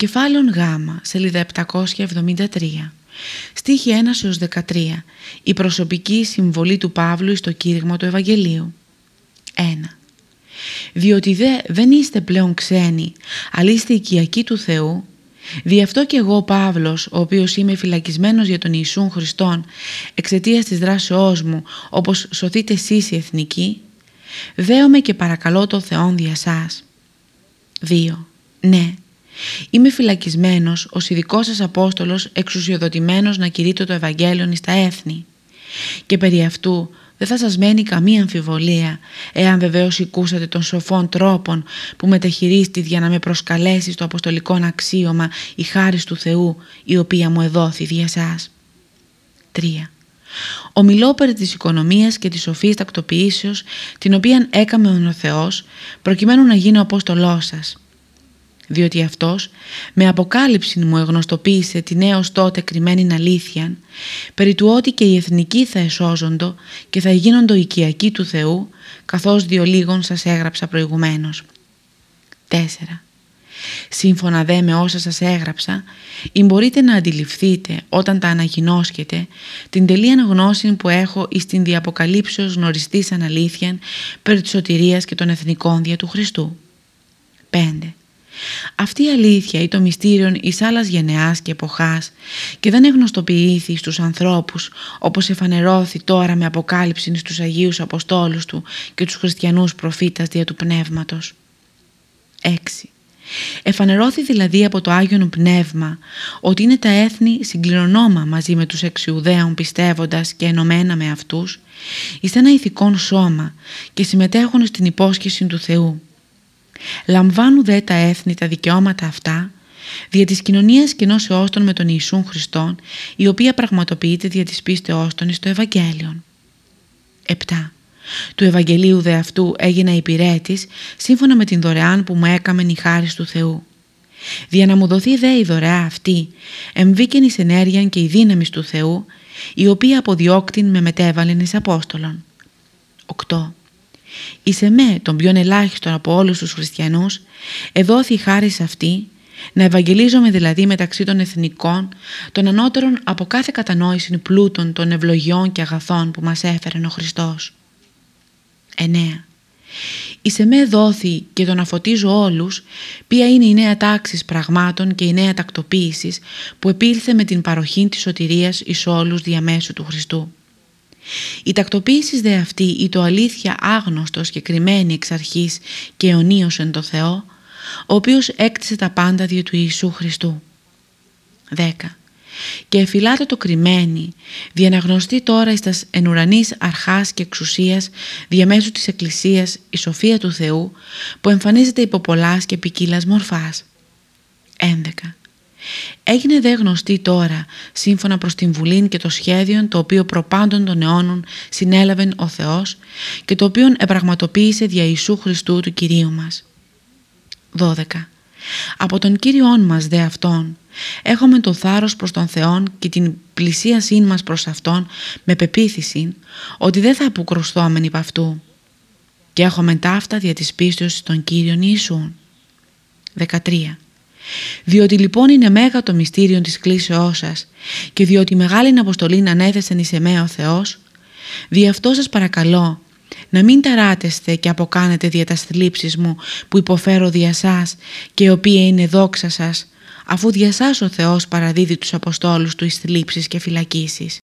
Κεφάλαιον Γ, σελίδα 773. Στίχη 1 13. Η προσωπική συμβολή του Παύλου στο κήρυγμα του Ευαγγελίου. 1. Διότι δε, δεν είστε πλέον ξένοι, αλλά είστε οικιακοί του Θεού, Δι' αυτό και εγώ Παύλος, ο οποίος είμαι φυλακισμένος για τον Ιησούν Χριστόν, εξαιτίας της δράσεώς μου, όπως σωθείτε εσείς οι εθνικοί, δέομαι και παρακαλώ το Θεόν δια σας. 2. Ναι, Είμαι φυλακισμένος ως ειδικός σας Απόστολος εξουσιοδοτημένος να κηρύττω το Ευαγγέλιο στα έθνη. Και περί αυτού δεν θα σας μένει καμία αμφιβολία, εάν βεβαίως οικούσατε των σοφών τρόπων που μεταχειρίστη για να με προσκαλέσεις στο αποστολικό αξίωμα η χάρις του Θεού, η οποία μου εδόθη δια σας. 3. Ομιλώ περί της οικονομίας και της σοφής τακτοποιήσεως, την οποία έκαμε ο Θεός, προκειμένου να γίνω απόστολός σας διότι αυτός με αποκάλυψη μου εγνωστοποίησε την έως τότε κρυμμένη αλήθεια περί του ότι και οι εθνικοί θα εσώζοντο και θα γίνοντο οικιακοί του Θεού καθώς δύο λίγων σας έγραψα προηγουμένως. 4. Σύμφωνα δε με όσα σας έγραψα, ή μπορείτε να αντιληφθείτε όταν τα αναγινώσκετε την τελεία γνώση που έχω εις την διαποκαλύψεως γνωριστής αναλήθεια περί της σωτηρίας και των εθνικών δια του Χριστού. 5. Αυτή η αλήθεια ή το μυστήριο εις άλλας γενεάς και εποχάς και δεν εγνωστοποιήθη στους ανθρώπους όπως εφανερώθη τώρα με αποκάλυψη στους Αγίους Αποστόλους του και τους χριστιανούς προφήτας δια του Πνεύματος. 6. Εφανερώθη δηλαδή από το Άγιον Πνεύμα ότι είναι τα έθνη συγκληρονόμα μαζί με τους εξιουδαίων πιστεύοντας και ενωμένα με αυτούς εις ένα ηθικόν σώμα και συμμετέχουν στην υπόσχεση του Θεού Λαμβάνουν δε τα έθνη τα δικαιώματα αυτά δια της κοινωνίας κοινώσεώς των με τον Ιησούν Χριστόν η οποία πραγματοποιείται δια της πίστεώς των στο Ευαγγέλιο. 7. Του Ευαγγελίου δε αυτού έγινα υπηρέτης σύμφωνα με την δωρεάν που μου έκαμε η χάρη του Θεού. Δια να μου δοθεί δε η δωρεά αυτή, εμβήκεν εις ενέργεια και η δύναμη του Θεού, η οποία αποδιώκτην με μετέβαλεν εις Απόστολον. 8. Εις εμέ τον ποιον ελάχιστον από όλους τους χριστιανούς εδόθη η χάρη αυτή να ευαγγελίζομαι δηλαδή μεταξύ των εθνικών των ανώτερων από κάθε κατανόηση πλούτων των ευλογιών και αγαθών που μας έφερε ο Χριστός. 9. Εις εμέ δόθη και τον αφωτίζω όλους ποια είναι η νέα τάξης πραγμάτων και η νέα τακτοποίησης που επήλθε με την παροχή της σωτηρίας εις όλους διαμέσου του Χριστού. Η τακτοποίησης δε αυτή ή το αλήθεια άγνωστος και κρυμμένη εξ αρχής και αιωνίως εν το Θεό, ο οποίος έκτισε τα πάντα δια του Ιησού Χριστού. 10. Και εφυλάται το κρυμμένη, διαναγνωστεί τώρα εις τας εν ουρανής αρχάς και εξουσίας διαμέσου της Εκκλησίας η σοφία του Θεού που εμφανίζεται υπό πολλάς και ποικίλας μορφάς. 11. Έγινε δε γνωστή τώρα, σύμφωνα προς την βουλήν και το σχέδιο το οποίο προπάντων των αιώνων συνέλαβε ο Θεός και το οποίο επραγματοποίησε δια Ιησού Χριστού του Κυρίου μας. 12. Από τον Κύριόν μας δε Αυτόν έχουμε το θάρρος προς τον Θεόν και την πλησίασή μας προς Αυτόν με πεποίθηση ότι δεν θα αποκρουστόμεν υπ' αυτού και έχουμε ταύτα δια της πίστεως των Κύριων Ιησούν. 13. Διότι λοιπόν είναι μέγα το μυστήριο της κλήσεώς σας και διότι μεγάλη αποστολή ανέθεσεν εις εμέ ο Θεός, δι' αυτό σας παρακαλώ να μην ταράτεστε και αποκάνετε δια τας θλίψεις μου που υποφέρω δια σας και η οποία είναι δόξα σας, αφού δια σας ο Θεός παραδίδει τους Αποστόλους του εις θλίψεις και φυλακίσεις.